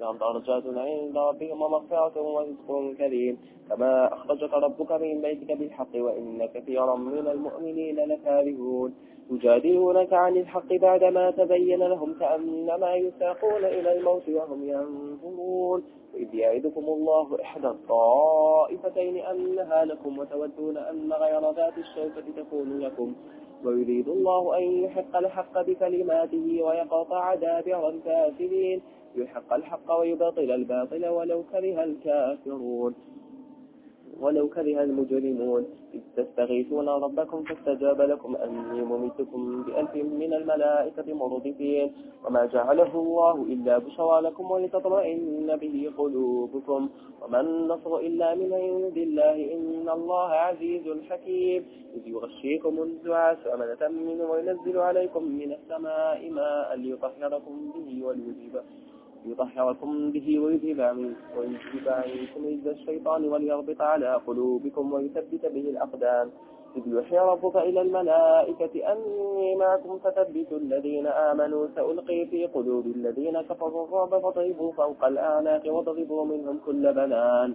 لهم درجات عند ربهم ومغفرة ورزق كريم. كما أخرجك ربك من بيتك بالحق وإن كثيرا من المؤمنين لكارهون. يجادلونك عن الحق بعدما تبين لهم كأنما يساقون إلى الموت وهم ينظرون. إذ يعدكم الله إحدى الطائفتين أنها لكم وتودون أن غير ذات الشوكة تكون لكم. ويريد الله أن يحق الحق بكلماته ويقطع دابر الكافرين. يحق الحق ويبطل الباطل ولو كره الكافرون. ولو كره المجرمون. إذ تستغيثون ربكم فاستجاب لكم. أني ممتكم بألف من الملائكة مردفين. وما جعله الله إلا بشرى لكم ولتطمئن به قلوبكم. وما النصر إلا من عند الله. إن الله عزيز حكيم. إذ يغشيكم النعاس أمنة منه وينزل عليكم من السماء ماء ليطهركم به وليذهب يطهركم به ويذهب عنكم رجز الشيطان وليربط على قلوبكم ويثبت به الأقدام. إذ يوحي ربك إلى الملائكة أني معكم فثبتوا الذين آمنوا سألقي في قلوب الذين كفروا الرعب فاضربوا فوق الأعناق واضربوا منهم كل بنان.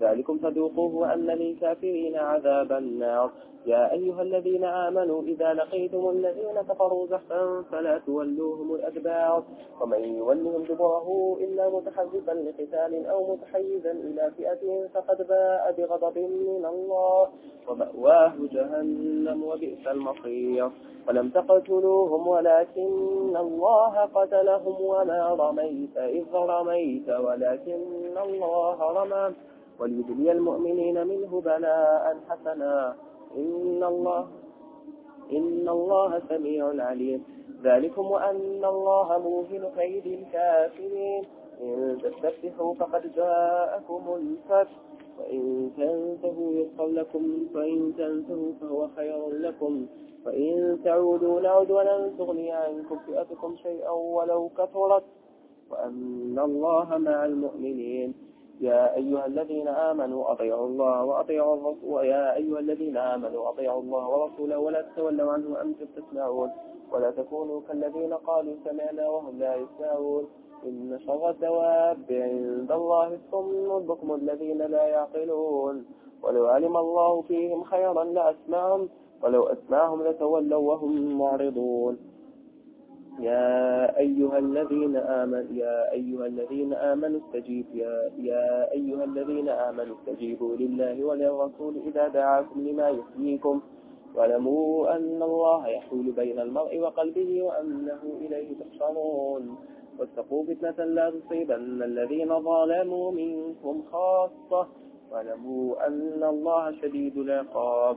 ذلكم فذوقوه وأن للكافرين عذاب النار. يا أيها الذين آمنوا إذا لقيتم الذين كفروا زحفا فلا تولوهم الأدبار. ومن يولهم دبره إلا متحرفا لقتال أو متحيزا إلى فئة فقد باء بغضب من الله ومأواه جهنم وبئس المصير. ولم تقتلوهم ولكن الله قتلهم وما رميت إذ رميت ولكن الله رمى. وليبلي المؤمنين منه بلاء حسنا. إن الله إن الله سميع عليم. ذلكم وأن الله موهن كيد الكافرين. إن تستفتحوا فقد جاءكم الفتح. وإن تنتهوا يغفر لكم. فإن تنتهوا فهو خير لكم. وإن تعودوا نعد ولن تغني عنكم فئتكم شيئا ولو كثرت. وأن الله مع المؤمنين. يا أيها الذين آمنوا أطيعوا الله وأطيعوا الرسول ويا أيها الذين آمنوا أطيعوا الله ورسوله ولا تتولوا عنه وأنتم تسمعون. ولا تكونوا كالذين قالوا سمعنا وهم لا يسمعون. إن شر الدواب عند الله الصم البكم الذين لا يعقلون. ولو علم الله فيهم خيرا لأسمعهم ولو أسمعهم لتولوا وهم معرضون. يا أيها الذين آمنوا يا أيها الذين آمنوا استجيبوا يا, يا أيها الذين آمنوا استجيبوا لله وللرسول إذا دعاكم لما يحييكم. واعلموا أن الله يحول بين المرء وقلبه وأنه إليه تحشرون. واتقوا فتنة لا تصيبن الذين ظلموا منكم خاصة. واعلموا أن الله شديد العقاب.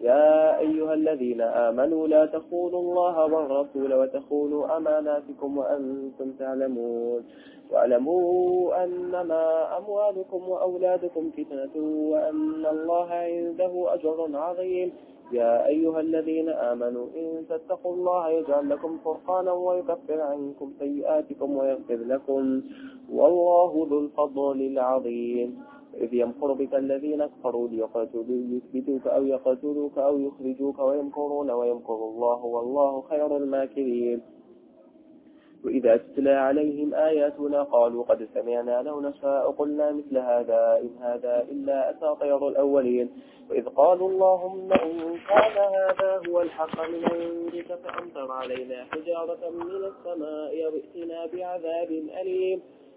يا أيها الذين آمنوا لا تخونوا الله والرسول وتخونوا أماناتكم وأنتم تعلمون. واعلموا أنما أموالكم وأولادكم فتنة وأن الله عنده أجر عظيم. يا أيها الذين آمنوا إن تتقوا الله يجعل لكم فرقانا ويكفر عنكم سيئاتكم ويغفر لكم. والله ذو الفضل العظيم. إذ يمكر بك الذين كفروا ليقتلوا يثبتوك أو يقتلوك أو يخرجوك ويمكرون ويمكر الله والله خير الماكرين. وإذا تتلى عليهم آياتنا قالوا قد سمعنا لو نشاء قلنا مثل هذا إن هذا إلا أساطير الأولين. وإذ قالوا اللهم إن كان هذا هو الحق من عندك فأمطر علينا حجارة من السماء وائتنا بعذاب أليم.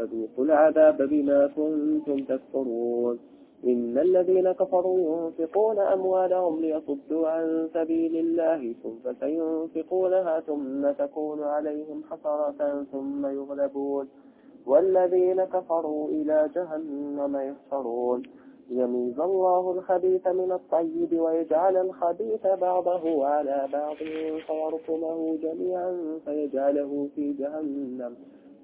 فذوقوا العذاب بما كنتم تكفرون. إن الذين كفروا ينفقون أموالهم ليصدوا عن سبيل الله ثم سينفقونها ثم تكون عليهم حسرة ثم يغلبون. والذين كفروا إلى جهنم يحشرون. يميز الله الخبيث من الطيب ويجعل الخبيث بعضه على بعض فيركمه جميعا فيجعله في جهنم.